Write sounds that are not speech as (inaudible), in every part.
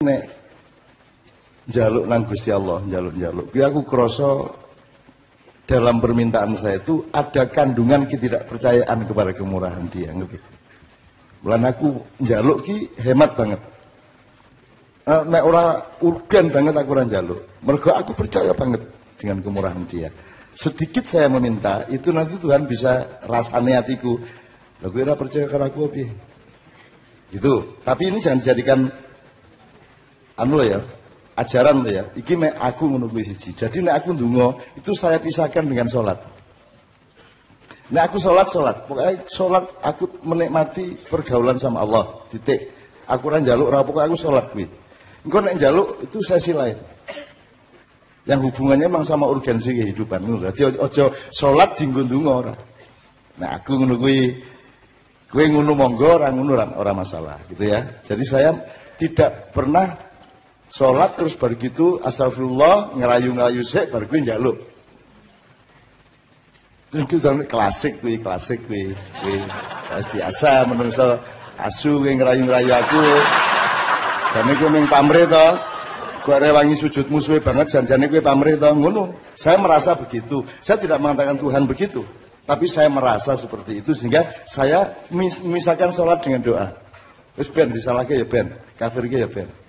nek jaluk nang Gusti Allah, jaluk-jaluk. Ki aku krasa dalam permintaan saya itu ada kandungan ketidakpercayaan kepada kemurahan dia, ngerti? Bulan aku jaluk ki hemat banget. Uh, nek ora urgen banget aku ora jaluk. Mergo aku percaya banget dengan kemurahan dia. Sedikit saya meminta, itu nanti Tuhan bisa rasanya hatiku. Lah gue percaya karena aku apa? Gitu. Tapi ini jangan dijadikan anu lah ya, ajaran lah ya. Iki me aku menunggu siji. Jadi nek aku ndonga itu saya pisahkan dengan sholat. Nek aku sholat sholat, pokoknya sholat aku menikmati pergaulan sama Allah. Titik. Aku orang jaluk, ora pokoknya aku sholat kuwi. Engko nek jaluk itu sesi lain. Yang hubungannya memang sama urgensi kehidupan. Jadi ojo sholat dinggo ndonga ora. Nah aku kuwi Kue ngunu monggo, orang ngunu orang masalah, gitu ya. Jadi saya tidak pernah sholat terus baru gitu astagfirullah ngerayu-ngerayu sik baru gue njaluk. Terus kita klasik gue, klasik gue, gue biasa menungso asu gue ngerayu-ngerayu aku. Jane gue ming pamrih to. Gue rewangi sujud musuh banget janjane gue pamrih to ngono. Saya merasa begitu. Saya tidak mengatakan Tuhan begitu. Tapi saya merasa seperti itu sehingga saya mis misalkan sholat dengan doa. Terus ben disalahke ya ben, kafir ya ben.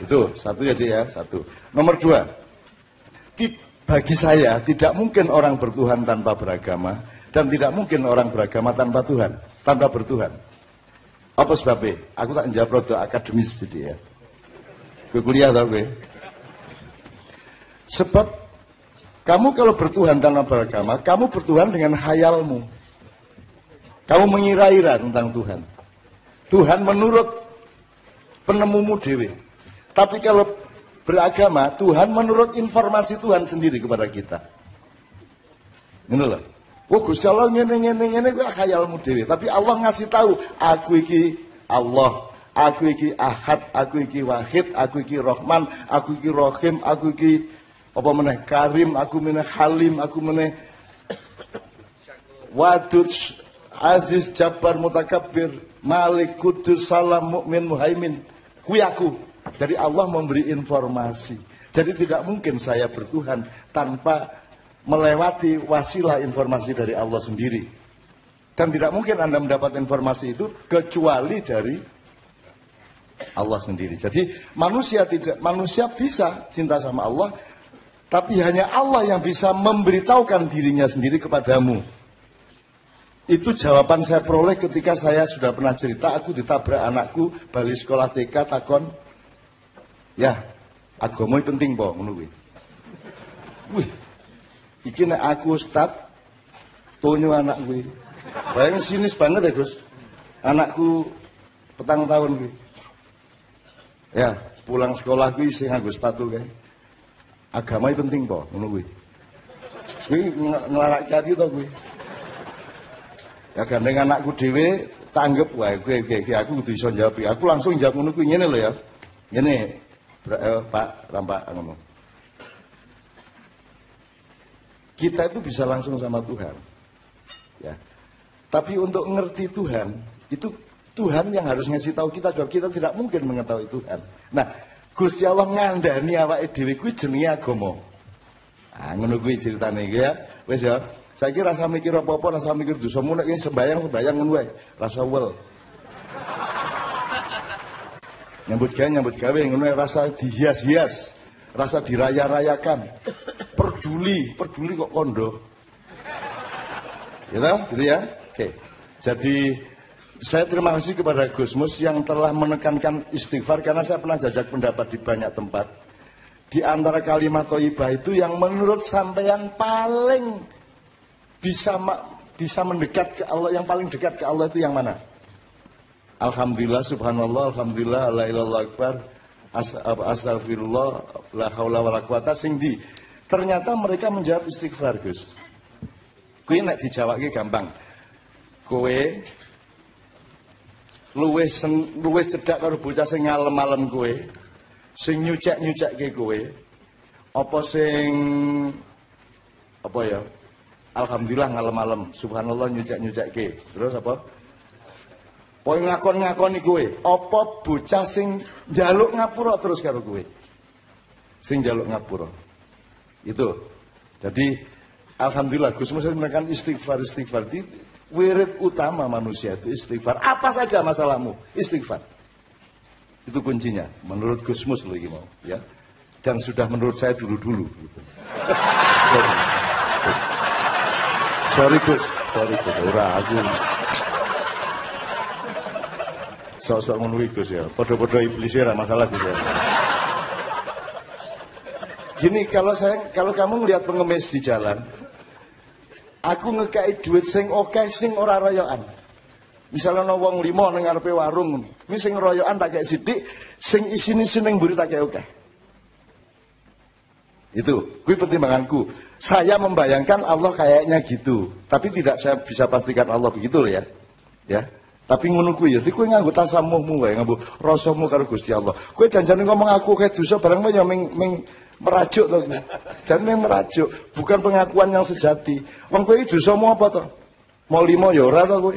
Itu satu ya dia satu. Nomor dua, bagi saya tidak mungkin orang bertuhan tanpa beragama dan tidak mungkin orang beragama tanpa Tuhan, tanpa bertuhan. Apa sebabnya? Aku tak menjawab roda akademis jadi ya. Gue kuliah tau gue. Sebab kamu kalau bertuhan tanpa beragama, kamu bertuhan dengan hayalmu. Kamu mengira-ira tentang Tuhan. Tuhan menurut penemumu dewi. Tapi kalau beragama, Tuhan menurut informasi Tuhan sendiri kepada kita. Ini loh. Wah Gusti Allah ngene ngene ngene kuwi khayalmu dhewe. Tapi Allah ngasih tahu, aku iki Allah, aku iki Ahad, aku iki Wahid, aku iki Rahman, aku iki Rahim, aku iki apa meneh karim aku meneh halim aku meneh wadud aziz jabbar mutakabbir malik kudus salam mukmin muhaimin kui aku jadi Allah memberi informasi jadi tidak mungkin saya bertuhan tanpa melewati wasilah informasi dari Allah sendiri dan tidak mungkin Anda mendapat informasi itu kecuali dari Allah sendiri. Jadi manusia tidak manusia bisa cinta sama Allah tapi hanya Allah yang bisa memberitahukan dirinya sendiri kepadamu. Itu jawaban saya peroleh ketika saya sudah pernah cerita aku ditabrak anakku balik sekolah TK takon. Ya, agama penting po ngono Wih. Iki nek aku ustad tonyo anak gue. Bayang sinis banget ya Gus. Anakku petang tahun gue. Ya, pulang sekolah gue sing nganggo sepatu kayak agama penting po ngono kuwi kuwi nglarak hati to kuwi ya gandeng anakku dhewe tanggep wae kuwi kuwi aku kudu iso jawab aku langsung jawab ngono kuwi ngene lho ya ngene eh, Pak Rampak ngomong kita itu bisa langsung sama Tuhan ya tapi untuk ngerti Tuhan itu Tuhan yang harus ngasih tahu kita jawab kita tidak mungkin mengetahui Tuhan nah Gusti Allah ngandani awake dhewe kuwi jenenge agama. Ah ngono kuwi critane iki ya. Wis ya. Saiki rasa mikir apa-apa, rasa mikir dosamu nek sembayang sembayang ngono wae. Rasa wel. Nyambut gawe nyambut gawe ngono rasa dihias-hias. Rasa diraya-rayakan. Peduli, peduli kok kondo. Gitu, gitu ya. Oke. Jadi saya terima kasih kepada Gusmus yang telah menekankan istighfar karena saya pernah jajak pendapat di banyak tempat. Di antara kalimat toibah itu yang menurut sampean paling bisa bisa mendekat ke Allah, yang paling dekat ke Allah itu yang mana? Alhamdulillah, subhanallah, alhamdulillah, la ilallah akbar, astagfirullah, la haula wa la quwata sing di. Ternyata mereka menjawab istighfar, Gus. Kuwi nek dijawabke gampang. Kowe luwih luwih cedhak karo bocah sing ngalem-alem kowe sing nyucek-nyucekke kowe apa sing apa ya alhamdulillah ngalem-alem subhanallah nyucek-nyucekke terus apa Pokoke ngakon-ngakoni kowe, apa bocah sing njaluk ngapura terus karo kowe. Sing njaluk ngapura. Itu. Jadi alhamdulillah Gus Mus menekan istighfar istighfar di wirid utama manusia itu istighfar. Apa saja masalahmu? Istighfar. Itu kuncinya. Menurut Gus Mus lagi mau, ya. Dan sudah menurut saya dulu-dulu. Gitu. (laughs) sorry Gus, sorry Gus, ora aku sok-sok ngono Gus ya. Podo-podo iblis ya masalah Gus ya. Gini kalau saya kalau kamu melihat pengemis di jalan, aku ngekai duit sing oke sing ora royokan. Misalnya no wong limo ning ngarepe warung, ini sing royokan tak kayak sidik, sing isini seneng buri tak oke. Itu, kui pertimbanganku. Saya membayangkan Allah kayaknya gitu, tapi tidak saya bisa pastikan Allah begitu loh ya. Ya. Tapi ngono kuwi ya, kowe nganggo tasamuhmu wae, nganggo rasamu karo Gusti Allah. Kowe janjane ngomong aku kayak dosa barang ya ming, ming merajuk to. Jangan merajuk, bukan pengakuan yang sejati. Wong kowe dosamu apa to? Mau limo ya ora to kowe?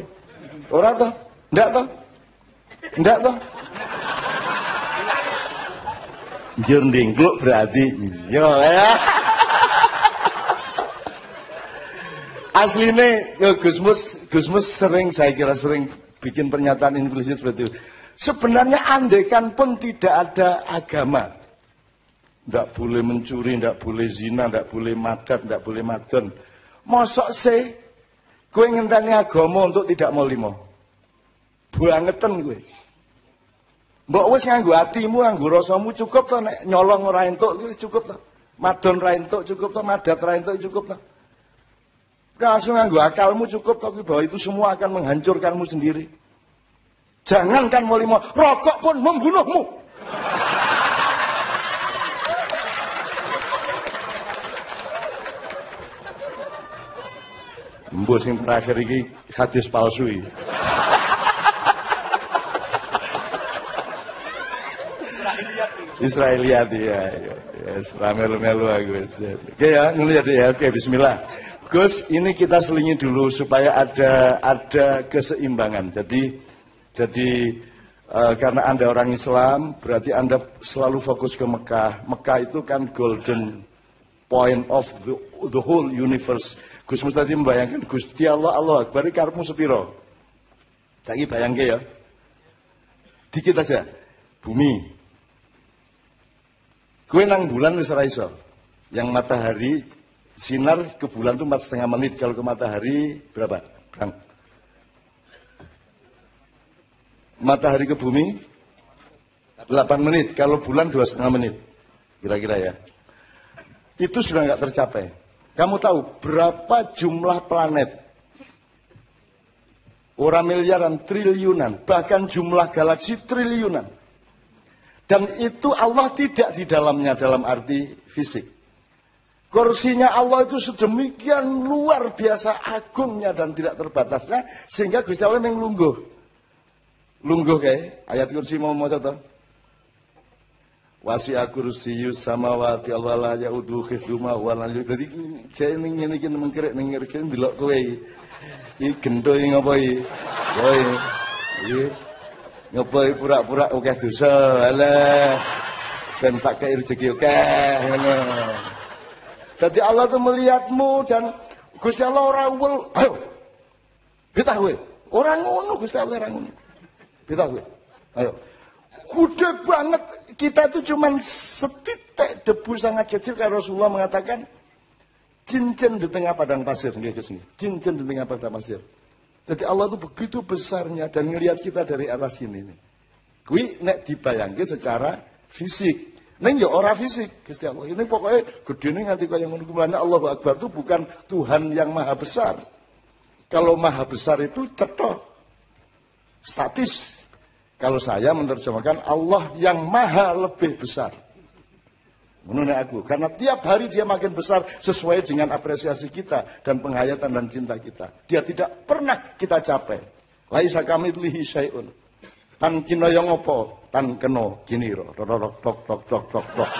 Ora to? Ndak to? Ndak to? Njur ndingkluk berarti iya ya. Asline Gusmus Gusmus sering saya kira sering bikin pernyataan implisit seperti itu. Sebenarnya andekan pun tidak ada agama. Tidak boleh mencuri, tidak boleh zina, tidak boleh madat, tidak boleh madon. Mosok sih, gue ngenteni agama untuk tidak mau limo. Bangetan gue. Mbok wis nganggo atimu, nganggo rasamu cukup to nek nyolong ora cukup to. Madon ra entuk cukup to, madat ra entuk cukup to. Langsung nganggo akalmu cukup tapi bahwa itu semua akan menghancurkanmu sendiri. Jangankan mau lima, rokok pun membunuhmu. Mbus yang terakhir ini hadis palsu. Israeliat ya. Yes, ramelu-melu aku. Oke ya, ngelihat ya. Oke, bismillah. Gus, ini kita selingi dulu supaya ada ada keseimbangan. Jadi jadi uh, karena Anda orang Islam, berarti Anda selalu fokus ke Mekah. Mekah itu kan golden point of the, the whole universe. Gus Mus tadi membayangkan Gusti Allah Allah Akbar karepmu sepiro. Saiki bayangke ya. Dikit aja. Bumi. Kue nang bulan wis. Yang matahari sinar ke bulan itu empat setengah menit. Kalau ke matahari berapa? Bang? matahari ke bumi 8 menit. Kalau bulan dua setengah menit. Kira-kira ya. Itu sudah nggak tercapai. Kamu tahu berapa jumlah planet? Orang miliaran triliunan. Bahkan jumlah galaksi triliunan. Dan itu Allah tidak di dalamnya dalam arti fisik Kursinya Allah itu sedemikian luar biasa agungnya dan tidak terbatasnya sehingga Gusti Allah yang lungguh. Lungguh kayak ayat kursi mau mau satu. Wasi'a kursiyus samawati Allah la yaudu khifduma wa la Jadi saya ini ini kini mengkerek mengkerek kini delok kowe iki. Iki gendo iki ngapa iki? Kowe iki pura-pura akeh dosa. Alah. Ben tak kei rezeki akeh. Jadi Allah itu melihatmu dan Gusti Allah orang ul, ayo. Kita gue. Orang ngono Gusti Allah orang ngono. Kita gue. Ayo. Gede banget kita itu cuma setitik debu sangat kecil karena Rasulullah mengatakan cincin di tengah padang pasir cincin di tengah padang pasir jadi Allah itu begitu besarnya dan ngelihat kita dari atas sini kui nek dibayangke secara fisik Neng ya ora fisik, Gusti Allah. Ini pokoknya gede nih nganti kaya ngono kuwi Allah Akbar itu bukan Tuhan yang maha besar. Kalau maha besar itu cetok. Statis. Kalau saya menerjemahkan Allah yang maha lebih besar. Menurut aku, karena tiap hari dia makin besar sesuai dengan apresiasi kita dan penghayatan dan cinta kita. Dia tidak pernah kita capai. Laisa kami lihi syai'un. Tan kino yang opo, tan keno gini ro tok tok tok tok tok tok tok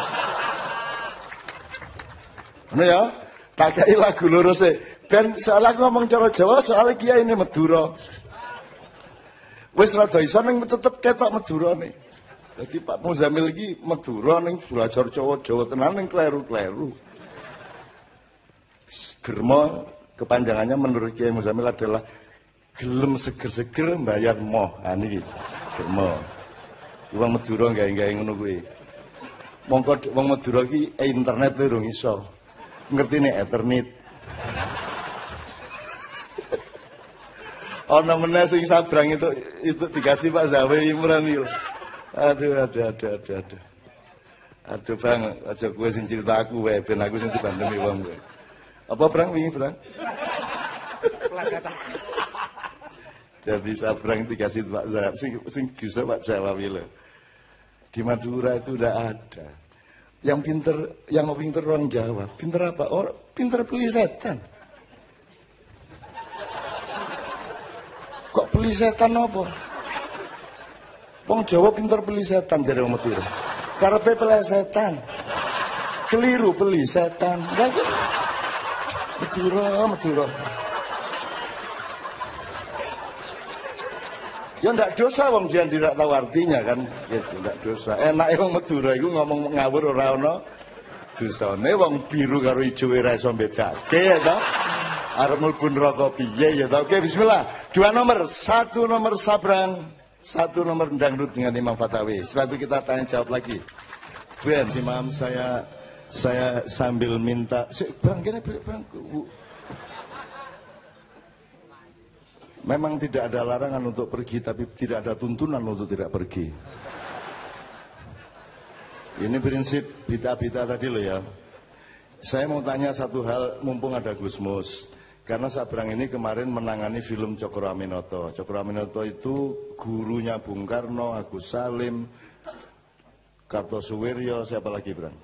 Ngono ya, tak kei lagu lurus e. Ben soal aku ngomong cara Jawa soal kiai ini Madura. Wis rada iso ning tetep ketok Madurane. Jadi Pak Muzamil iki Madura ning belajar Jawa Jawa tenan ning kleru-kleru. Germo kepanjangannya menurut Kiai Muzamil adalah gelem seger-seger bayar moh. Ah niki. Germo. Wong Madura gawe-gawe ngono kuwi. Mongko wong Madura iki eh, internet durung iso. Ngerti nek ethernet. (laughs) Ana meneh sing sabrang itu itu dikasih Pak Zawe Imran iki. Aduh, aduh, aduh, aduh, aduh. Aduh bang, aja gue sing cerita aku wae, ben aku sing dibandemi wong gue. Apa perang wingi perang? Jadi sabrang dikasih Pak Zawe, sing sing bisa Pak Jawa wile. Di Madura itu udah ada. Yang pinter, yang pinter orang Jawa, pinter apa? Oh, pinter beli setan. Kok beli setan apa? Wong Jawa pinter beli setan jadi wong Madura. Karepe setan. Keliru beli setan. Lagi Madura, Madura. Ya ndak dosa wong jan tidak tahu artinya kan. Ya ndak dosa. Enak wong Madura iku ngomong ngawur ora ana dosane wong biru karo ijo ora iso bedake ya ta. Arep mlebu neraka piye ya. Oke bismillah. Dua nomor, satu nomor Sabrang, satu nomor dangdut dengan Imam Fatawi. Setelah itu kita tanya jawab lagi. Ben, Imam saya saya sambil minta, bang, gini, bang, bu, Memang tidak ada larangan untuk pergi, tapi tidak ada tuntunan untuk tidak pergi. Ini prinsip bita-bita tadi loh ya. Saya mau tanya satu hal, mumpung ada Gusmus. Karena Sabrang ini kemarin menangani film Cokro Aminoto. Cokro Aminoto itu gurunya Bung Karno, Agus Salim, Kartosuwiryo, siapa lagi Bang?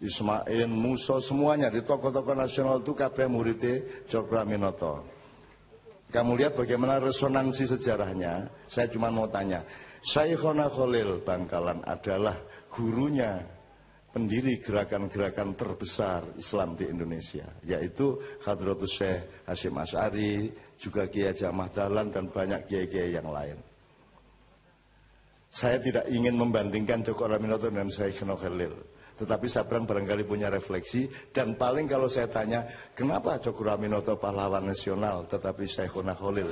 Ismail, Muso, semuanya di tokoh-tokoh nasional itu kabeh muridnya Cokro Aminoto. Kamu lihat bagaimana resonansi sejarahnya. Saya cuma mau tanya. Syekhona Khalil Bangkalan adalah gurunya pendiri gerakan-gerakan terbesar Islam di Indonesia. Yaitu Hadratus Syekh Hashim As'ari, juga Kiai Jamah Dahlan dan banyak kiai-kiai yang lain. Saya tidak ingin membandingkan Joko Raminoto dengan Syekhona Khalil. Tetapi Sabrang barangkali punya refleksi dan paling kalau saya tanya kenapa Cokro Aminoto pahlawan nasional tetapi Syekhona Khalil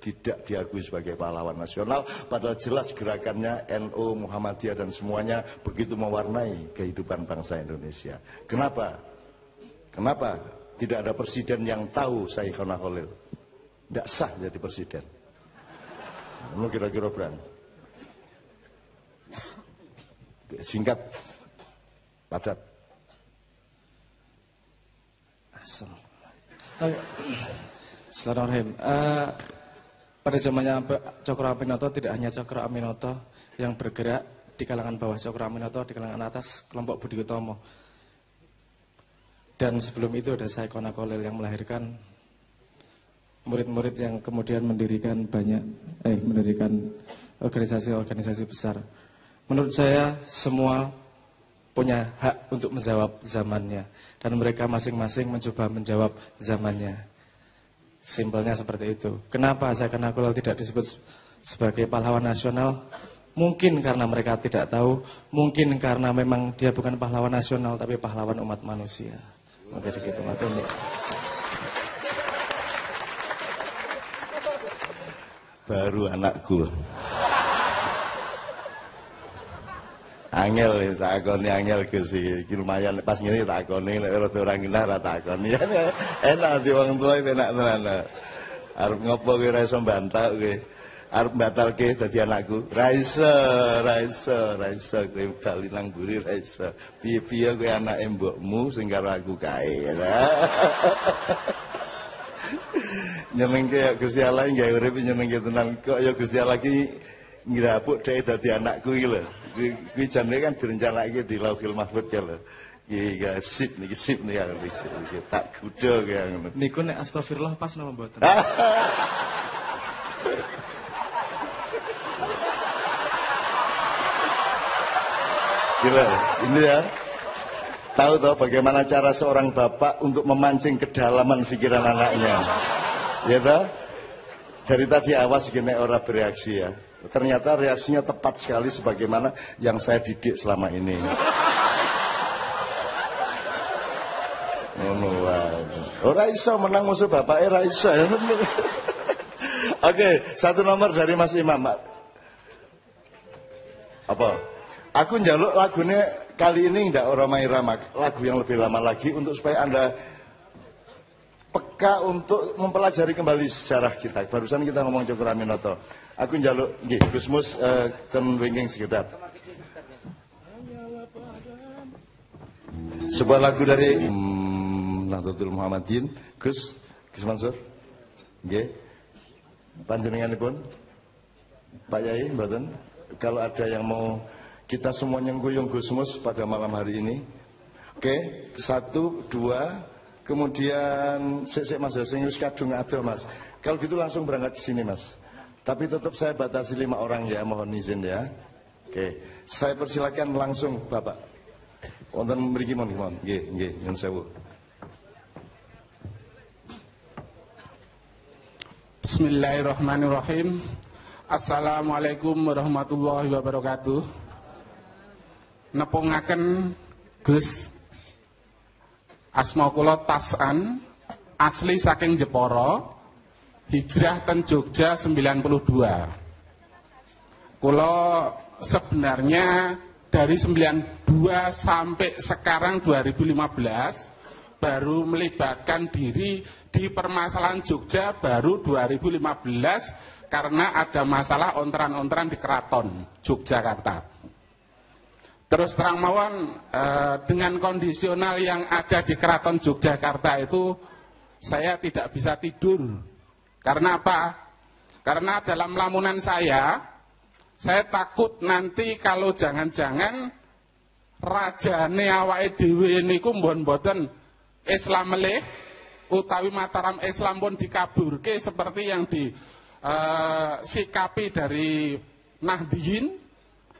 tidak diakui sebagai pahlawan nasional padahal jelas gerakannya NU Muhammadiyah dan semuanya begitu mewarnai kehidupan bangsa Indonesia. Kenapa? Kenapa tidak ada presiden yang tahu Syekhona Khalil? Tidak sah jadi presiden. Lu kira-kira berani? Singkat padat. Assalamualaikum. Uh, pada zamannya Cokro Aminoto tidak hanya Cokro Aminoto yang bergerak di kalangan bawah Cokro Aminoto, di kalangan atas kelompok Budi Utomo. Dan sebelum itu ada saya Kona Kolil yang melahirkan murid-murid yang kemudian mendirikan banyak, eh mendirikan organisasi-organisasi besar. Menurut saya semua punya hak untuk menjawab zamannya dan mereka masing-masing mencoba menjawab zamannya. Simpelnya seperti itu. Kenapa saya kenal kalau tidak disebut sebagai pahlawan nasional? Mungkin karena mereka tidak tahu, mungkin karena memang dia bukan pahlawan nasional tapi pahlawan umat manusia. Maka begitu, Matumi. Baru anakku. Angel takoni angel Gus iki lumayan. Pas ngene takoni nek rada ora ngenah ra (laughs) enak di wong tuwa enak tenan arep ngopo kowe ra iso bantah kowe arep batalke dadi anakku. Ra iso ra iso ra iso kowe bali nang buri ra iso. Piye-piye kowe anake mbokmu sing karo aku kae (laughs) nyenengke Gusti Allah urip nyenengke tenan. Kok ya Gusti Allah ki ngrapuk dhek dadi anakku iki lho kuwi jane kan direncanake di Lauhil Mahfud ya lho. Iya, sip nih, sip nih yang iki tak kuda ya ngono. Niku nek astagfirullah pas nama mboten. (laughs) Gila, ini ya. Tahu toh bagaimana cara seorang bapak untuk memancing kedalaman pikiran anaknya. Ya toh? Dari tadi awas gini orang bereaksi ya. Ternyata reaksinya tepat sekali sebagaimana yang saya didik selama ini. Ngono wae. Ora iso menang musuh bapak ora iso. Oke, satu nomor dari Mas Imam, Pak. Apa? Aku njaluk lagunya kali ini ndak Roma Irama, lagu yang lebih lama lagi untuk supaya Anda peka untuk mempelajari kembali sejarah kita. Barusan kita ngomong Cokro Aminoto. Aku njaluk nggih Gusmus uh, ten wingking sekedap. Sebuah lagu dari hmm, Nahdlatul Muhammadin, Gus, Gus Mansur. Nggih. Panjenenganipun Pak Yai mboten kalau ada yang mau kita semua nyengguyung Gusmus pada malam hari ini. Oke, satu, dua, kemudian sik Mas sing wis kadung ado Mas. Kalau gitu langsung berangkat ke sini Mas. Tapi tetap saya batasi lima orang ya, mohon izin ya. Oke, saya persilakan langsung Bapak. Wonten mriki mohon mohon. Nggih, nggih, nyun sewu. Bismillahirrahmanirrahim. Assalamualaikum warahmatullahi wabarakatuh. Nepungaken Gus Asma kula Tasan asli saking Jepara hijrah ten Jogja 92 Kulo sebenarnya dari 92 sampai sekarang 2015 baru melibatkan diri di permasalahan Jogja baru 2015 karena ada masalah ontran-ontran di keraton Yogyakarta. Terus terang mawon eh, dengan kondisional yang ada di keraton Yogyakarta itu saya tidak bisa tidur karena apa? Karena dalam lamunan saya, saya takut nanti kalau jangan-jangan raja awake dhewe niku mbon mboten Islam melih utawi Mataram Islam pun dikaburke seperti yang disikapi uh, dari Nahdiyin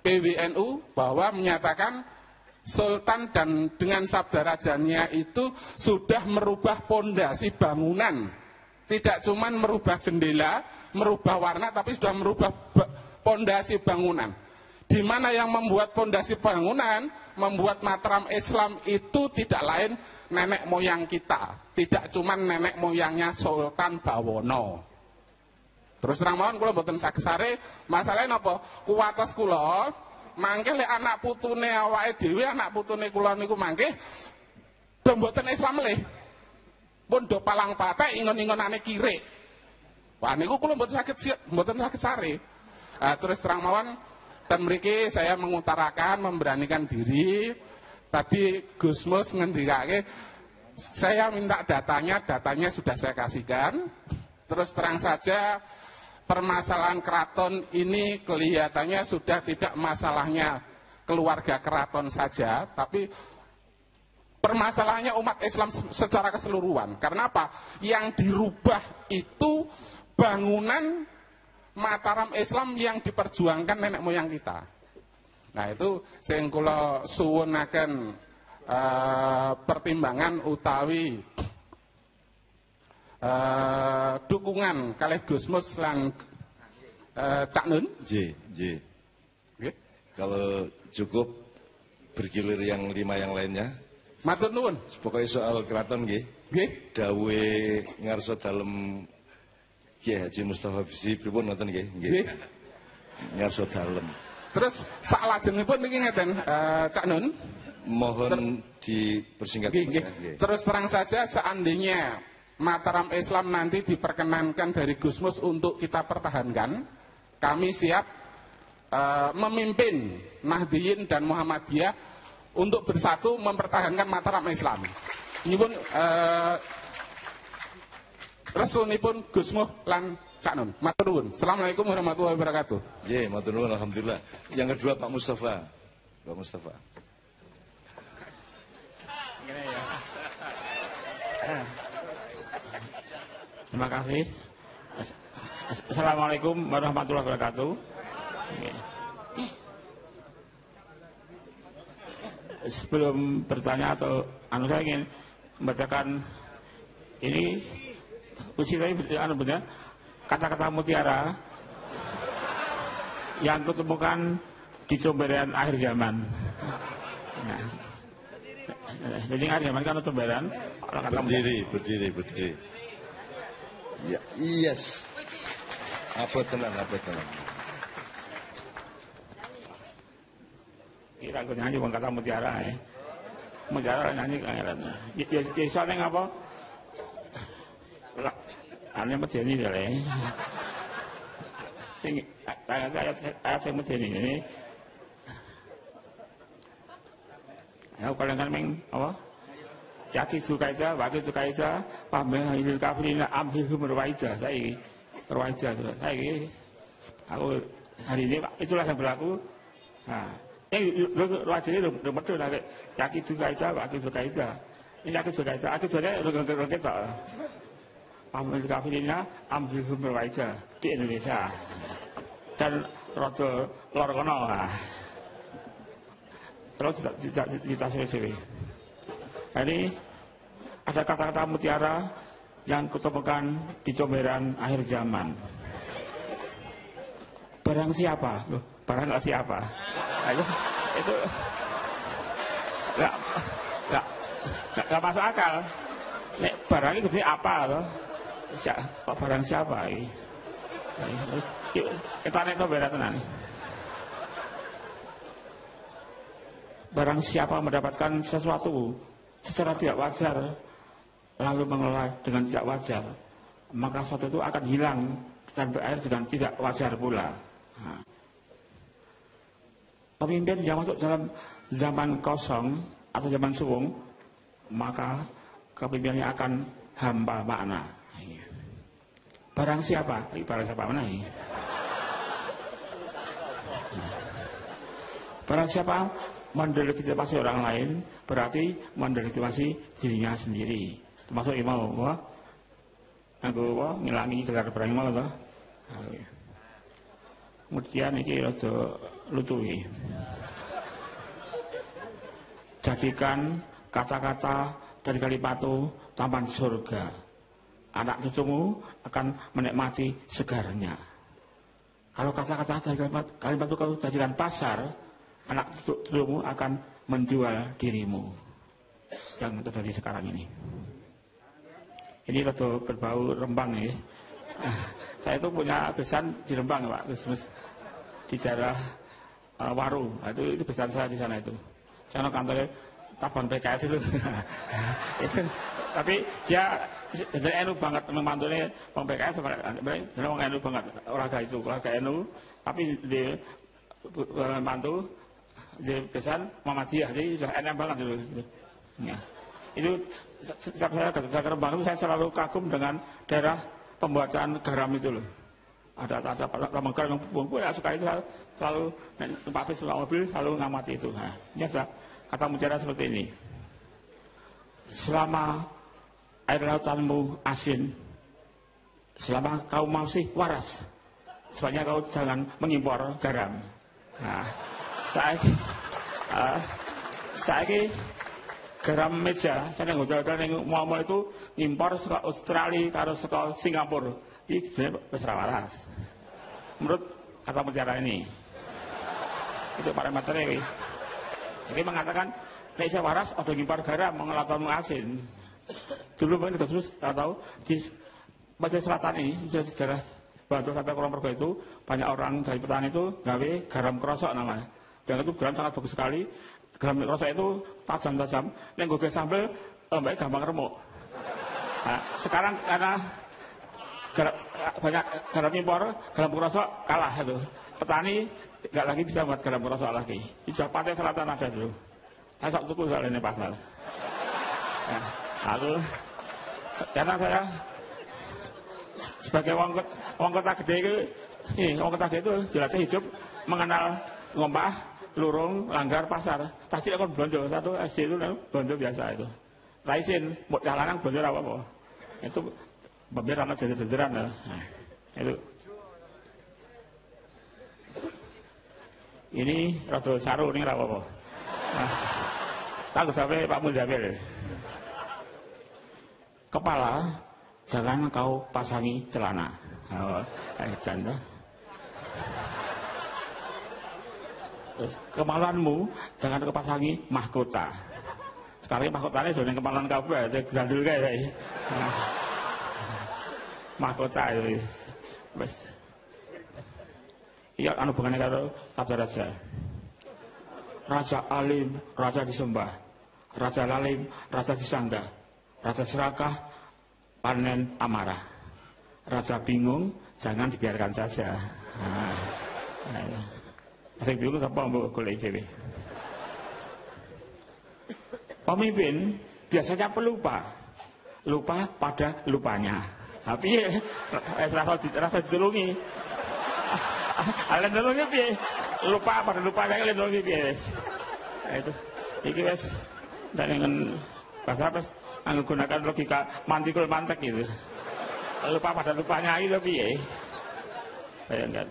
PWNU bahwa menyatakan Sultan dan dengan sabda rajanya itu sudah merubah pondasi bangunan tidak cuma merubah jendela, merubah warna, tapi sudah merubah pondasi bangunan. Di mana yang membuat pondasi bangunan, membuat matram Islam itu tidak lain nenek moyang kita. Tidak cuma nenek moyangnya Sultan Bawono. Terus terang mohon kula mboten saged sare, masalahnya napa? Kuwatos kula mangke lek anak putune awake dhewe, anak putune kula niku mangke do mboten Islam leh pun do palang patek ingon-ingonane kiri. Wah niku kula mboten sakit mboten sakit sare. Uh, terus terang mawon ten mriki saya mengutarakan memberanikan diri. Tadi Gusmus ngendikake saya minta datanya, datanya sudah saya kasihkan. Terus terang saja permasalahan keraton ini kelihatannya sudah tidak masalahnya keluarga keraton saja, tapi permasalahannya umat Islam secara keseluruhan. Karena apa? Yang dirubah itu bangunan Mataram Islam yang diperjuangkan nenek moyang kita. Nah itu sing kula suwunaken uh, pertimbangan utawi uh, dukungan kalih Gusmus lan uh, Cak Nun. J, J. Okay. Kalau cukup bergilir yang lima yang lainnya, Matur nuwun. Pokoke soal keraton nggih. Nggih. Dawe ngarsa dalem Kiai Haji Mustafa Bisi pripun ngoten nggih? Nggih. Ngarsa dalem. Terus sak lajengipun niki ngeten uh, Cak Nun. Mohon Ter dipersingkat. Nggih, nggih. Terus terang saja seandainya Mataram Islam nanti diperkenankan dari Gusmus untuk kita pertahankan, kami siap uh, memimpin Nahdiyin dan Muhammadiyah untuk bersatu mempertahankan Mataram Islam. Ini pun uh, pun Gus Muh lan Cak Nun. Matur Assalamualaikum warahmatullahi wabarakatuh. Ye, matur nuwun alhamdulillah. Yang kedua Pak Mustafa. Pak Mustafa. Terima kasih. Assalamualaikum warahmatullahi wabarakatuh. sebelum bertanya atau anu saya ingin membacakan ini uji tadi anu benar kata-kata mutiara yang kutemukan di comberan akhir zaman. Ya. Jadi akhir zaman kan comberan kalau kata mutiara. Berdiri, berdiri, berdiri. Ya, yes. Apa tenang, apa tenang. Kira aku nyanyi bang kata mutiara ya. Mutiara nyanyi kangelan. Ya, ya, ya soalnya ngapa? Lah, ane medeni ya le. Sing ayat ayat ayat sing medeni ini. Ya kalian kan meng apa? Yaki sukaita, waki sukaita, pameh ilil kafirina amhil humur waija. Saya Rawaija saya aku hari ini itulah yang berlaku. Nah, Eh, wajah ini udah betul lah. Yakin juga itu, yakin juga itu. Ini yakin juga itu. Aku juga udah kita. Ambil kafirina, ambil humor wajah di Indonesia. Dan rodo luar kono. Terus ditafsir sendiri. Ini ada kata-kata mutiara yang kutemukan di comberan akhir zaman. Barang siapa? Loh, barang nggak siapa? Ayo, itu nggak nggak nggak masuk akal. Nek barangnya gede apa loh? Kok barang siapa kita nek beda tenan. Barang siapa mendapatkan sesuatu secara tidak wajar lalu mengelola dengan tidak wajar maka sesuatu itu akan hilang dan berakhir dengan tidak wajar pula. Nah. Pemimpin yang masuk dalam zaman kosong atau zaman suwung maka kepemimpinannya akan hamba makna. Barang siapa? Barang siapa mana ini? Barang siapa mendelegitimasi orang lain berarti mendelegitimasi dirinya sendiri. Termasuk imam wah aku ngilangi gelar perang mau toh. Kemudian ini rada lutuhi. Jadikan kata-kata dari Kalipatu taman surga. Anak cucumu akan menikmati segarnya. Kalau kata-kata dari Kalipatu kau jadikan pasar, anak cucumu akan menjual dirimu. Yang terjadi sekarang ini. Ini rada berbau rembang ya. Saya itu punya besan di Rembang Pak Gusmus di daerah uh, Waru. Nah, itu itu besan saya di sana itu. Saya kantornya tabang PKS (laughs) itu. tapi dia jadi NU banget memantulnya Bang PKS jadi orang NU banget olahraga itu olahraga NU tapi di mantu di pesan Muhammadiyah. Jadi sudah enak banget dulu ya. itu setiap saya ke Rembang itu saya selalu kagum dengan daerah pembuatan garam itu loh. Ada ada taman garam yang bumbu ya suka itu selalu tempat bis mobil selalu ngamati itu. Nah, ini ada kata mutiara seperti ini. Selama air lautanmu asin selama kau masih waras sebaiknya kau jangan mengimpor garam. Nah, saya uh, saya garam meja. Saya hotel-hotel yang mau itu impor ke Australia karo ke Singapura. Ini sebenarnya besar waras. Menurut kata mutiara ini. Itu para materi ini mengatakan nek saya waras ada impor garam mengelatkan asin. Dulu mungkin terus tahu di Pasir Selatan ini sejarah Bantul sampai Kulon Progo itu banyak orang dari petani itu gawe garam kerosok namanya yang itu garam sangat bagus sekali. Garam kerosok itu tajam-tajam. Yang gue sambel mbak gampang remuk. Nah, sekarang karena garam, banyak garam impor garam kerosok kalah itu. Petani nggak lagi bisa buat garam kerosok lagi. Di Jawa Pantai Selatan ada dulu. Saya sok tuku soal ini pasar ya, lalu karena saya sebagai wong, wong kota gede itu wong kota gede itu jelasnya hidup mengenal ngompah lurung langgar pasar. Tadi aku bondo satu SD itu bondo biasa itu. Laisin buat jalanan bondo apa apa itu babir anak jajar-jajaran ya. nah, itu. Ini rada saru ini apa apa nah, takut sampai Pak Muzamil kepala jangan kau pasangi celana. Oh, edan toh. Terus kemaluanmu jangan kepasangi mahkota. Sekarang mahkotanya sudah kemaluan kabeh, ada gandul kayak nah. (laughs) mahkota itu. Iya, anu hubungannya karo sabda raja. Raja alim, raja disembah. Raja lalim, raja disanggah. Raja serakah, panen amarah. Raja bingung, jangan dibiarkan saja. Nah, nah. Saya apa kuliah ini. Pemimpin biasanya pelupa. Lupa pada lupanya. Tapi ya, rasa rasa ditulungi. Kalian nulungi piye? Lupa pada lupanya kalian nulungi piye? Nah, itu. Iki wes dan dengan bahasa apa? Menggunakan logika mantikul mantek gitu. Lupa pada lupanya itu piye? Bayangkan.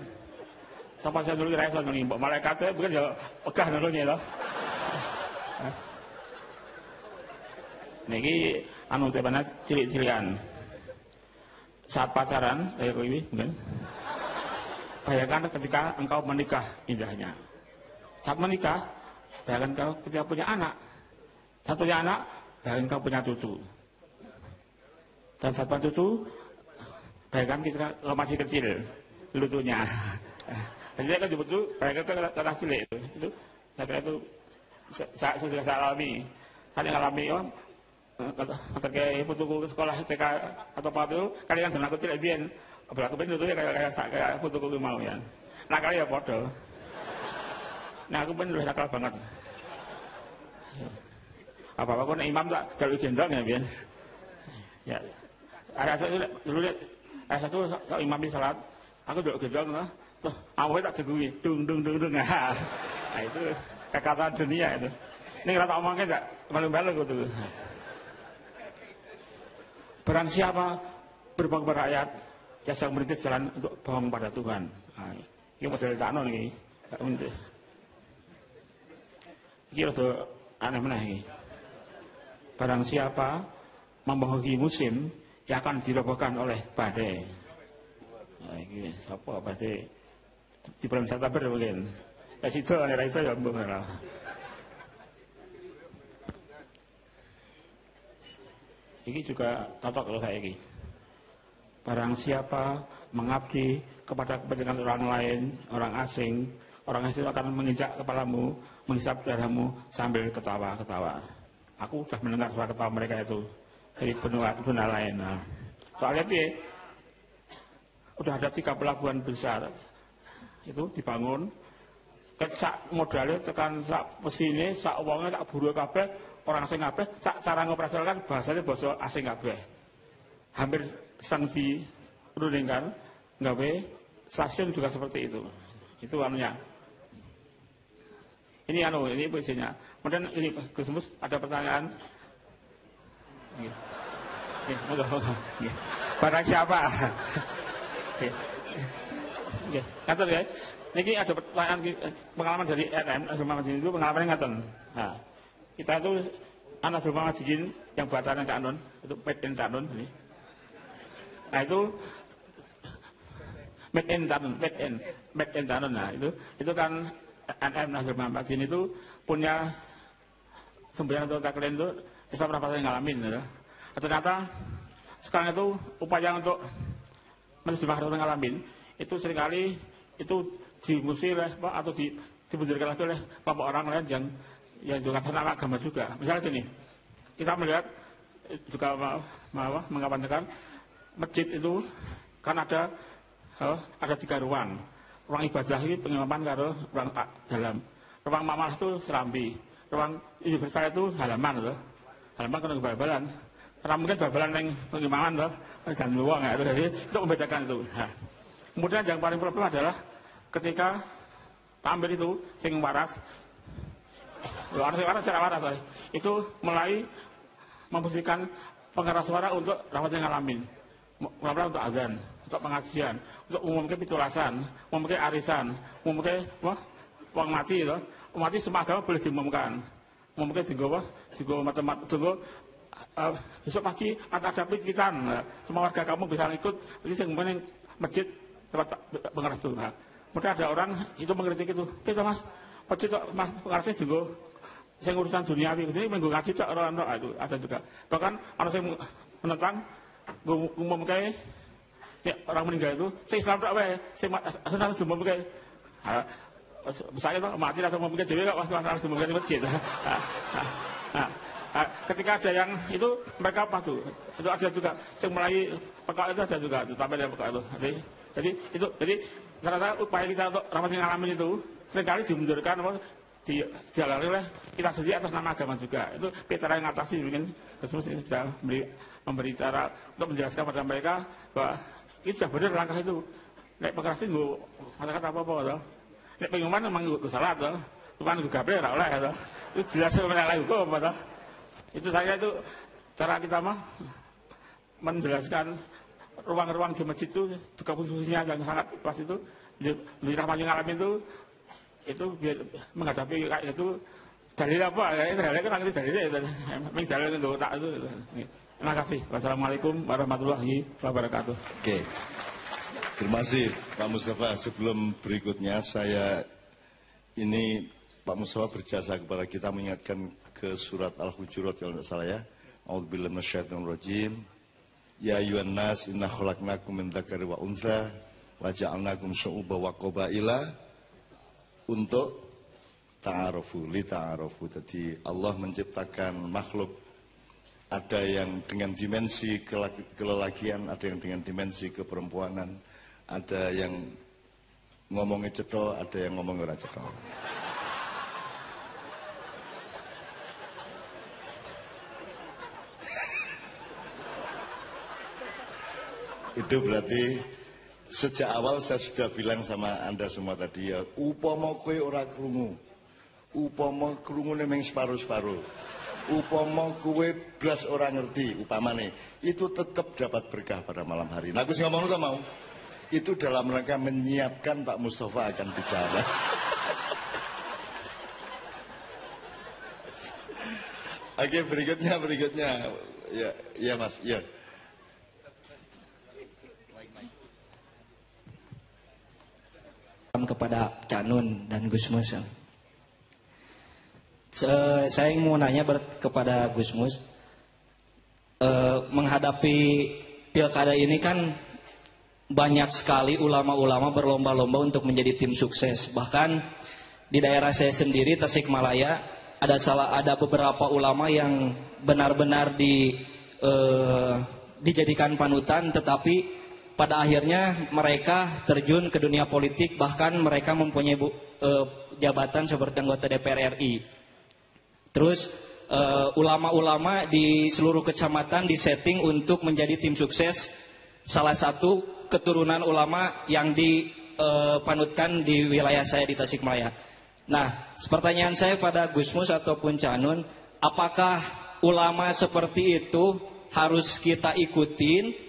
Sama saya dulu kira nulungi, mbok malaikat saya bukan ya pegah nulungi loh. Niki anu tebana cilik-cilikan. Saat pacaran, eh ini mungkin. Bayangkan ketika engkau menikah indahnya. Saat menikah, bayangkan kau ketika punya anak. Saat punya anak, bayangkan kau punya cucu. Dan saat punya cucu, bayangkan ketika kau masih kecil, lutunya. (laughs) Jadi kan itu, bayangkan kau kata cilik itu. Itu, saya kira itu, saya sudah saya alami. Saya alami, oh, ketika putuku ke sekolah TK atau apa itu kalian dan aku tidak biar berlaku benar itu ya kayak kayak kayak putuku mau ya. Nah kali ya podo nah aku lebih nakal banget. Apa apa pun imam tak jalur gendong ya biar ya. Ada satu dulu ada satu imam di salat aku jalur gendong lah tuh awalnya tak segui dung dung dung dung (laughs) nah itu kekatan dunia itu ini rata omongnya enggak malu-malu gitu Barang siapa kepada rakyat, ya sedang merintis jalan untuk bohong pada Tuhan. Nah, ini model takno nih, tak merintis. Ini rada aneh mana ini. Barang siapa membohongi musim, yang akan dirobohkan oleh badai. Nah, siapa badai? Di September mungkin. Ya situ, ada itu ya, mbak Ini juga totok kalau saya ini. Barang siapa mengabdi kepada kepentingan orang lain, orang asing, orang asing akan menginjak kepalamu, menghisap darahmu sambil ketawa-ketawa. Aku sudah mendengar suara ketawa mereka itu dari benua, benua lain. Nah, soalnya dia udah ada tiga pelabuhan besar itu dibangun. Sak modalnya tekan sak mesinnya sak uangnya tak buru kabeh orang asing kabeh. Cara ngoperasionalkan bahasanya bahasa asing kabeh. Hampir sanksi perundingan gawe stasiun juga seperti itu. Itu anunya. Ini anu ini isinya kemudian ini Gus ada pertanyaan? Ya, ya, barang siapa? Ya, kata ya ini ada pertanyaan pengalaman dari RM itu pengalaman yang ngaten nah, kita itu anak rumah majidin yang buatan Cak Nun, itu made in Cak Nun ini. Nah itu made in Cak Nun, made in, made in. Nah itu, itu kan NM Nasrul Muhammad itu punya sembilan untuk taklim itu bisa berapa kali ngalamin gitu. Ternyata sekarang itu upaya untuk menerjemahkan orang ngalamin itu sering kali itu dimusi oleh atau di, lagi oleh kelompok orang lain yang yang juga tentang agama juga. Misalnya gini, kita melihat juga apa, mengapankan masjid itu kan ada oh, ada tiga ruang. Ruang ibadah ini pengimaman karo ruang dalam. Ruang mamalah itu serambi. Ruang ibadah itu halaman itu. Halaman kan bal-balan. Karena mungkin bal-balan yang pengimaman tuh, jangan luang ya. Jadi itu membedakan itu. Nah. Kemudian yang paling problem adalah ketika tampil itu sing waras Waras waras cara waras sorry. Itu mulai memposisikan pengeras suara untuk rapat yang ngalamin. Mulai untuk azan, untuk pengajian, untuk umumnya pitulasan, umumnya arisan, umumnya wah, uang mati itu. Mati semua agama boleh diumumkan. Umumnya juga wah, juga matematik, juga uh, besok pagi ada ada pitan semua warga kamu bisa ikut ini yang masjid tempat pengeras itu. Nah, kemudian ada orang itu mengkritik itu, kita mas, masjid kok mas pengerasnya juga saya urusan duniawi, ini minggu ngaji tak orang orang itu ada juga. Bahkan orang saya menentang, ngumum kayak ya, orang meninggal itu, saya Islam tak wae, saya senang semua kayak saya tuh mati atau mau pikir dewi kok pas harus di masjid. Nah, nah, ketika ada yang itu mereka apa tuh? Itu ada juga yang mulai pekak itu ada juga, itu tambah dari pekak itu. Jadi, jadi itu jadi ternyata upaya kita untuk ramah ngalamin itu sering kali dimundurkan apa di dialami oleh kita sendiri atas nama agama juga. Itu cara yang ngatasi mungkin ini sudah memberi, memberi cara untuk menjelaskan pada mereka bahwa itu sudah benar langkah itu. Nek pekerasin gue katakan apa-apa tuh. Nek pengumuman memang gue salah tuh. Cuman gue ora oleh tuh. Itu jelas sebenarnya hukum apa tuh. Itu saya itu cara kita mah menjelaskan ruang-ruang di masjid itu juga fungsinya yang sangat pas itu di yang ngalamin itu itu biar menghadapi kayak itu dalil apa? Ya dalil kan nanti dalilnya itu memang dalil itu tak itu, terima kasih. Wassalamualaikum warahmatullahi wabarakatuh. Oke. Terima kasih Pak Mustafa. Sebelum berikutnya saya ini Pak Mustafa berjasa kepada kita mengingatkan ke surat Al-Hujurat kalau tidak salah ya. A'udzubillahi minasyaitonirrajim. Ya ayuhan nas inna khalaqnakum min dzakari wa untha wa ja'alnakum syu'uba wa qabaila untuk ta'arufu li ta'arufu. Jadi Allah menciptakan makhluk ada yang dengan dimensi kelelakian, ada yang dengan dimensi keperempuanan, ada yang ngomongnya cetok, ada yang ngomongnya ora. Itu berarti sejak awal saya sudah bilang sama Anda semua tadi ya, upama kowe ora krungu. Upama krungune meng separuh-separuh. Upama kowe blas orang ngerti upamane, itu tetap dapat berkah pada malam hari. Nah, aku sih ngomong udah mau. Itu dalam rangka menyiapkan Pak Mustafa akan bicara. (laughs) Oke, berikutnya, berikutnya. Ya, ya Mas, ya. Kepada Canun dan Gusmus. Saya mau nanya kepada Gusmus, eh, menghadapi pilkada ini kan banyak sekali ulama-ulama berlomba-lomba untuk menjadi tim sukses. Bahkan di daerah saya sendiri Tasikmalaya ada salah ada beberapa ulama yang benar-benar di eh, dijadikan panutan, tetapi pada akhirnya mereka terjun ke dunia politik bahkan mereka mempunyai bu, e, jabatan seperti anggota DPR RI. Terus eh, ulama-ulama e, di seluruh kecamatan disetting untuk menjadi tim sukses salah satu keturunan ulama yang dipanutkan e, di wilayah saya di Tasikmalaya. Nah, pertanyaan saya pada Gusmus ataupun Canun, apakah ulama seperti itu harus kita ikutin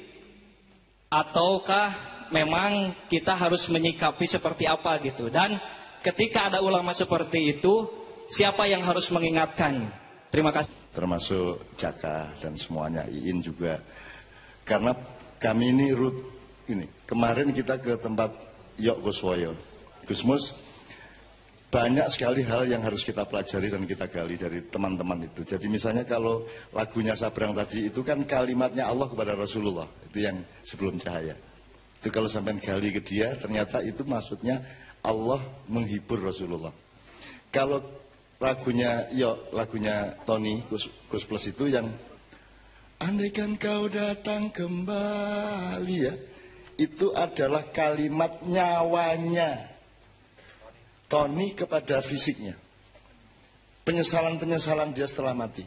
ataukah memang kita harus menyikapi seperti apa gitu? Dan ketika ada ulama seperti itu siapa yang harus mengingatkan? Terima kasih. Termasuk Jaka dan semuanya Iin juga. Karena kami ini root ini kemarin kita ke tempat Yok Guswoyo. Gusmus banyak sekali hal yang harus kita pelajari dan kita gali dari teman-teman itu. Jadi misalnya kalau lagunya Sabrang tadi itu kan kalimatnya Allah kepada Rasulullah. Itu yang sebelum cahaya. Itu kalau sampai gali ke dia ternyata itu maksudnya Allah menghibur Rasulullah. Kalau lagunya yo lagunya Tony Gus, Gus Plus itu yang andaikan kau datang kembali ya itu adalah kalimat nyawanya Tony kepada fisiknya. Penyesalan-penyesalan dia setelah mati.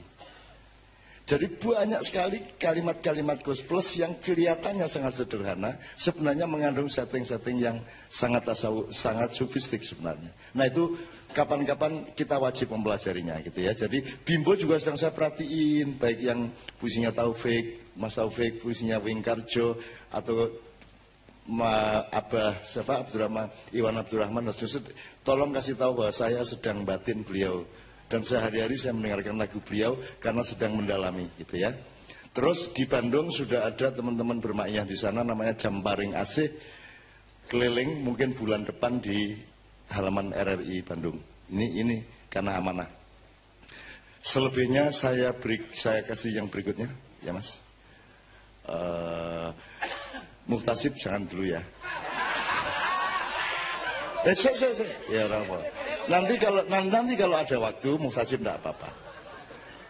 Jadi banyak sekali kalimat-kalimat Plus yang kelihatannya sangat sederhana, sebenarnya mengandung setting-setting yang sangat asau, sangat sofistik sebenarnya. Nah itu kapan-kapan kita wajib mempelajarinya gitu ya. Jadi Bimbo juga sedang saya perhatiin, baik yang puisinya Taufik, Mas Taufik, puisinya Wingkarjo, atau Ma Abah siapa Abdurrahman Iwan Abdurrahman tolong kasih tahu bahwa saya sedang batin beliau dan sehari-hari saya mendengarkan lagu beliau karena sedang mendalami gitu ya. Terus di Bandung sudah ada teman-teman bermakyah di sana namanya Jamparing Asih keliling mungkin bulan depan di halaman RRI Bandung. Ini ini karena amanah. Selebihnya saya beri saya kasih yang berikutnya, ya Mas. Uh, Muhtasib jangan dulu ya. Eh, saya, saya, saya. Ya, apa. Nanti kalau nanti kalau ada waktu, Muhtasib tidak apa-apa.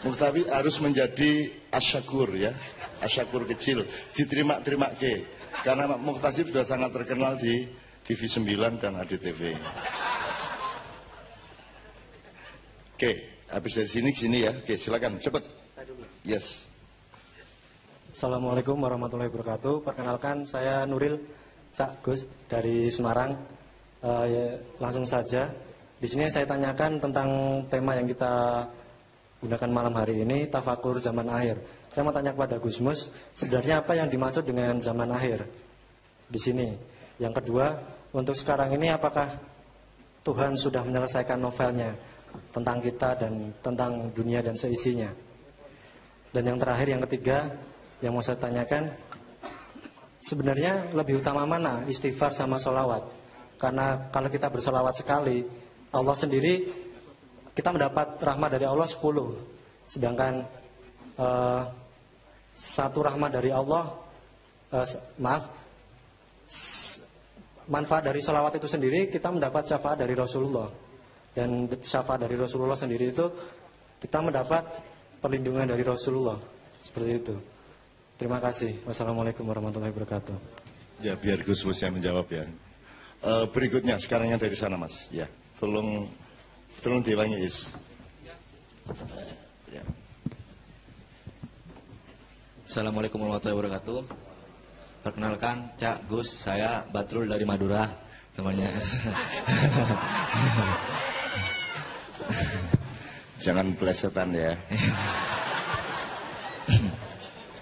Muhtasib harus menjadi asyakur ya, asyakur kecil, diterima-terima ke. Karena Muhtasib sudah sangat terkenal di TV 9 dan ADTV. Oke, habis dari sini ke sini ya. Oke, silakan cepet. Yes. Assalamualaikum warahmatullahi wabarakatuh. Perkenalkan saya Nuril Cak Gus dari Semarang uh, langsung saja. Di sini saya tanyakan tentang tema yang kita gunakan malam hari ini, tafakur zaman akhir. Saya mau tanya kepada Gusmus, sebenarnya apa yang dimaksud dengan zaman akhir di sini? Yang kedua, untuk sekarang ini apakah Tuhan sudah menyelesaikan novelnya tentang kita dan tentang dunia dan seisinya? Dan yang terakhir, yang ketiga, yang mau saya tanyakan, sebenarnya lebih utama mana istighfar sama sholawat? Karena kalau kita bersolawat sekali, Allah sendiri kita mendapat rahmat dari Allah 10. Sedangkan uh, satu rahmat dari Allah, uh, maaf, manfaat dari solawat itu sendiri kita mendapat syafaat dari Rasulullah. Dan syafaat dari Rasulullah sendiri itu kita mendapat perlindungan dari Rasulullah. Seperti itu. Terima kasih. Wassalamualaikum warahmatullahi wabarakatuh. Ya biar Gus Mus yang menjawab ya. Uh, berikutnya sekarang yang dari sana mas. Ya, tolong tolong diulangi is. Ya. Assalamualaikum warahmatullahi wabarakatuh. Perkenalkan, Cak Gus, saya Batrul dari Madura, temannya. Jangan plesetan ya. (laughs)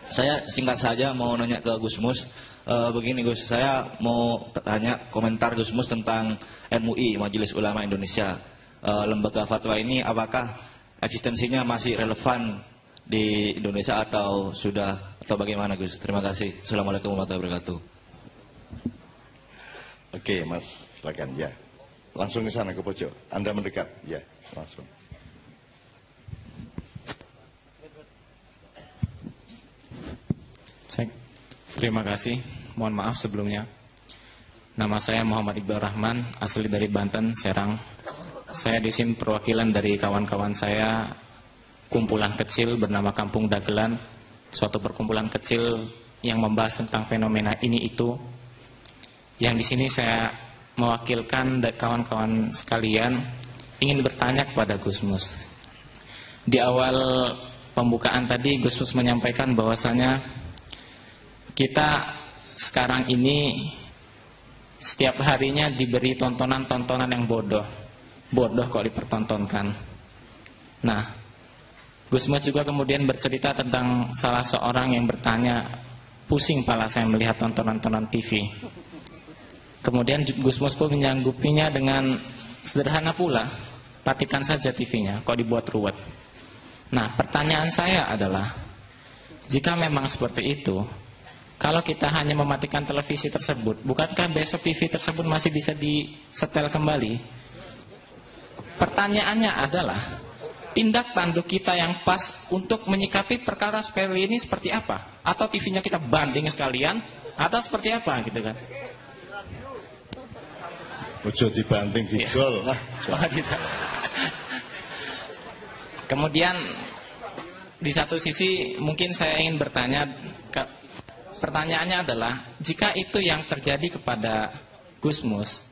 saya singkat saja mau nanya ke Gus Mus. Uh, begini Gus, saya mau tanya komentar Gus Mus tentang MUI, Majelis Ulama Indonesia. Uh, lembaga fatwa ini apakah eksistensinya masih relevan di Indonesia atau sudah atau bagaimana Gus? Terima kasih. Assalamualaikum warahmatullahi wabarakatuh. Oke Mas, silakan ya. Langsung ke sana ke pojok. Anda mendekat, ya langsung. Terima kasih mohon maaf sebelumnya. Nama saya Muhammad Iqbal Rahman, asli dari Banten, Serang. Saya di sini perwakilan dari kawan-kawan saya, kumpulan kecil bernama Kampung Dagelan, suatu perkumpulan kecil yang membahas tentang fenomena ini itu. Yang di sini saya mewakilkan dari kawan-kawan sekalian ingin bertanya kepada Gusmus. Di awal pembukaan tadi Gusmus menyampaikan bahwasanya kita sekarang ini setiap harinya diberi tontonan-tontonan yang bodoh. Bodoh kok dipertontonkan. Nah, Gusmus juga kemudian bercerita tentang salah seorang yang bertanya, pusing pala saya melihat tontonan-tontonan TV. Kemudian Gusmus pun menyanggupinya dengan sederhana pula, patikan saja TV-nya, kok dibuat ruwet. Nah, pertanyaan saya adalah, jika memang seperti itu, kalau kita hanya mematikan televisi tersebut, bukankah besok TV tersebut masih bisa disetel kembali? Pertanyaannya adalah, tindak tanduk kita yang pas untuk menyikapi perkara sepele ini seperti apa? Atau TV-nya kita banding sekalian, atau seperti apa gitu kan? Ojo dibanding di ya. gol. Oh, gitu. Kemudian di satu sisi mungkin saya ingin bertanya pertanyaannya adalah jika itu yang terjadi kepada Gusmus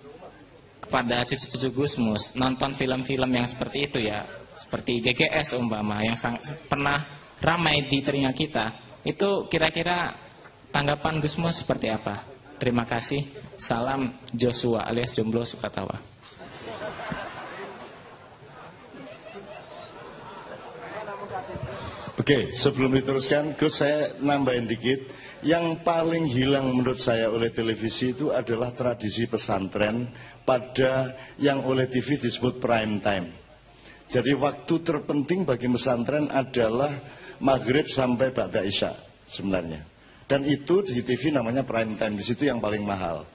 kepada cucu-cucu Gusmus nonton film-film yang seperti itu ya seperti GGS umpama yang sangat pernah ramai di telinga kita itu kira-kira tanggapan Gusmus seperti apa? Terima kasih. Salam Joshua alias Jomblo Sukatawa. Oke, sebelum diteruskan, Gus saya nambahin dikit yang paling hilang menurut saya oleh televisi itu adalah tradisi pesantren pada yang oleh TV disebut prime time. Jadi waktu terpenting bagi pesantren adalah maghrib sampai Ba'da Isya sebenarnya. Dan itu di TV namanya prime time, di situ yang paling mahal.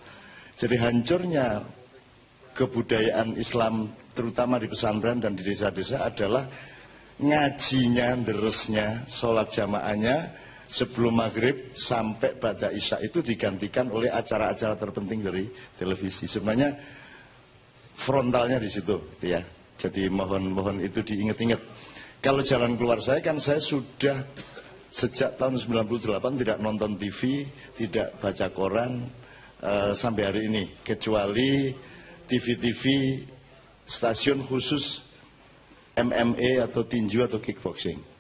Jadi hancurnya kebudayaan Islam terutama di pesantren dan di desa-desa adalah ngajinya, deresnya, sholat jamaahnya sebelum maghrib sampai pada isya itu digantikan oleh acara-acara terpenting dari televisi. Sebenarnya frontalnya di situ, gitu ya. Jadi mohon-mohon itu diingat-ingat. Kalau jalan keluar saya kan saya sudah sejak tahun 98 tidak nonton TV, tidak baca koran uh, sampai hari ini, kecuali TV-TV stasiun khusus MMA atau tinju atau kickboxing.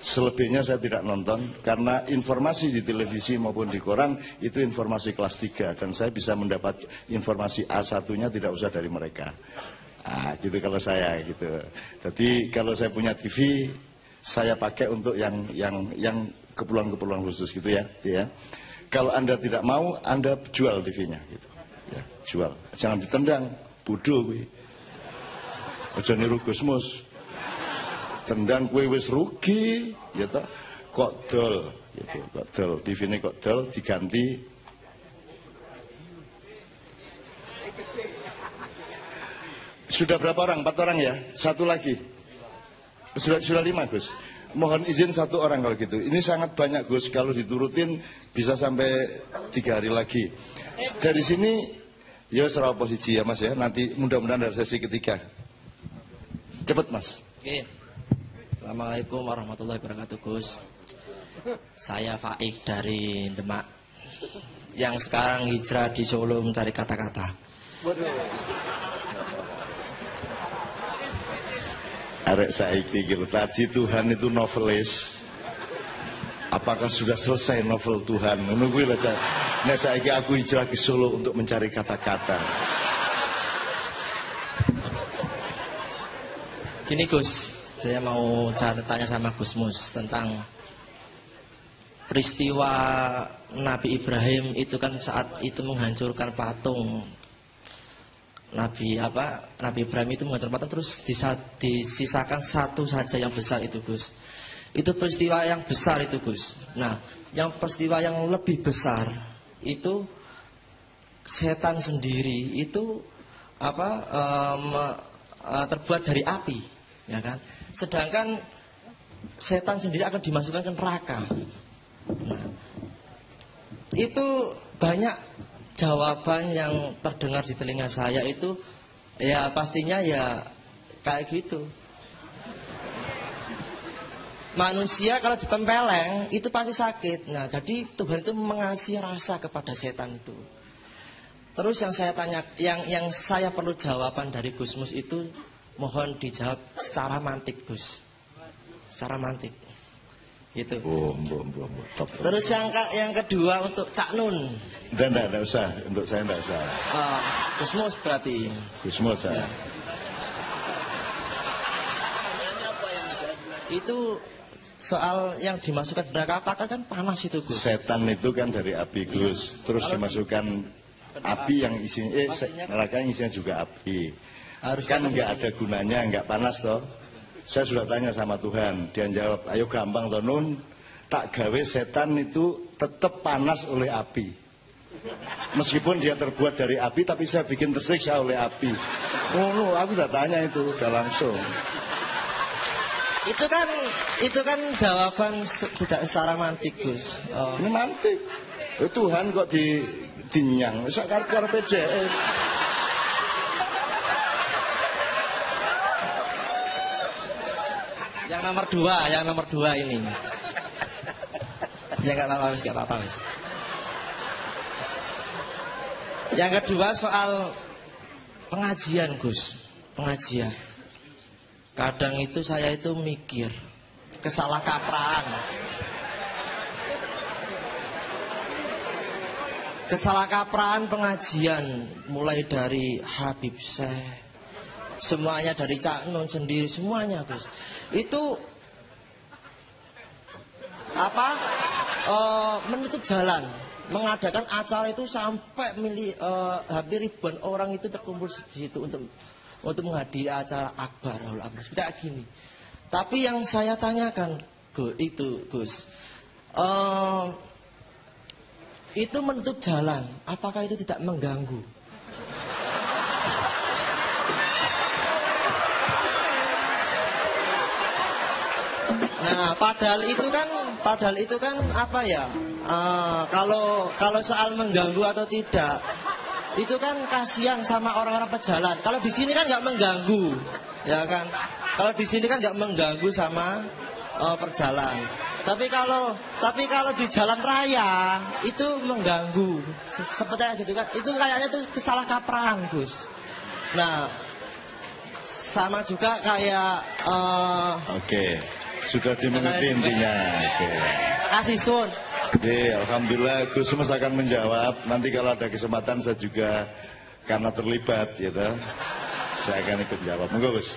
Selebihnya saya tidak nonton karena informasi di televisi maupun di koran itu informasi kelas 3 dan saya bisa mendapat informasi A1-nya tidak usah dari mereka. Ah, gitu kalau saya gitu. Jadi kalau saya punya TV saya pakai untuk yang yang yang keperluan-keperluan khusus gitu ya, gitu ya. Kalau Anda tidak mau, Anda jual TV-nya gitu. Ya, jual. Jangan ditendang, bodoh gue. Aja niru Gusmus. Tendang kue wis rugi, gitu. Kok dol, gitu. Kok dol. TV ini kok dol diganti Sudah berapa orang? Empat orang ya? Satu lagi. Sudah, sudah lima Gus. Mohon izin satu orang kalau gitu. Ini sangat banyak Gus. Kalau diturutin bisa sampai tiga hari lagi. Dari sini ya serah posisi ya Mas ya. Nanti mudah-mudahan dari sesi ketiga. Cepet Mas. Oke. Assalamualaikum warahmatullahi wabarakatuh Gus. Saya Faik dari Demak. Yang sekarang hijrah di Solo mencari kata-kata. Arek saiki gitu. Tadi Tuhan itu novelis. Apakah sudah selesai novel Tuhan? Menunggu lah. Nah saiki aku hijrah ke Solo untuk mencari kata-kata. Gini Gus, saya mau tanya sama Gus Mus tentang peristiwa Nabi Ibrahim itu kan saat itu menghancurkan patung Nabi apa Nabi Ibrahim itu menghancurkan patung terus disisakan satu saja yang besar itu Gus. Itu peristiwa yang besar itu Gus. Nah, yang peristiwa yang lebih besar itu setan sendiri itu apa um, terbuat dari api, ya kan? Sedangkan setan sendiri akan dimasukkan ke neraka. Nah, itu banyak jawaban yang terdengar di telinga saya itu ya pastinya ya kayak gitu. Manusia kalau ditempeleng itu pasti sakit. Nah, jadi Tuhan itu mengasih rasa kepada setan itu. Terus yang saya tanya, yang yang saya perlu jawaban dari Gusmus itu mohon dijawab secara mantik Gus, secara mantik. Gitu. Oh, mbok, mbok, mbok. Top, top. Terus yang ke- yang kedua untuk Cak Nun, Dan enggak, enggak usah. Untuk saya enggak usah. Ah, Gusmus berarti. Gusmus saya. Ya. Itu soal yang dimasukkan neraka apakah kan panas itu Gus? Setan itu kan dari api Gus. Terus dimasukkan api yang isinya, eh, neraka yang isinya juga api. Harus kan nggak ada gunanya, nggak panas toh. Saya sudah tanya sama Tuhan, dia jawab, ayo gampang toh Nun, tak gawe setan itu tetap panas oleh api. Meskipun dia terbuat dari api, tapi saya bikin tersiksa oleh api. Oh, no, aku sudah tanya itu, udah langsung. Itu kan itu kan jawaban tidak secara mantik Gus. Oh. Ini mantik. Eh, Tuhan kok di dinyang, sakar karpe dhek. Yang nomor dua, yang nomor dua ini. Ya nggak apa-apa, nggak apa-apa. Yang kedua soal pengajian, Gus. Pengajian. Kadang itu saya itu mikir kesalah kapraan. Kesalah kapraan pengajian mulai dari Habib Syekh, semuanya dari Cak Nun sendiri semuanya Gus. Itu apa? Eh, menutup jalan. Mengadakan acara itu sampai mili, eh, hampir ribuan orang itu terkumpul di situ untuk untuk menghadiri acara akbar Aul Akbar kayak gini. Tapi yang saya tanyakan, Gu- itu Gus, eh, itu menutup jalan, apakah itu tidak mengganggu? Nah, padahal itu kan, padahal itu kan apa ya? eh, kalau kalau soal mengganggu atau tidak, itu kan kasihan sama orang-orang pejalan. Kalau di sini kan nggak mengganggu, ya kan? Kalau di sini kan nggak mengganggu sama eh, perjalan. Tapi kalau tapi kalau di jalan raya itu mengganggu. Se- Seperti gitu kan? Itu kayaknya tuh kesalah kaprah, Gus. Nah, sama juga kayak eh, Oke, sudah dimengerti intinya. Oke. kasih sun. Oke, Alhamdulillah Gus Mus akan menjawab. Nanti kalau ada kesempatan saya juga karena terlibat gitu. Saya akan ikut jawab. Monggo Gus.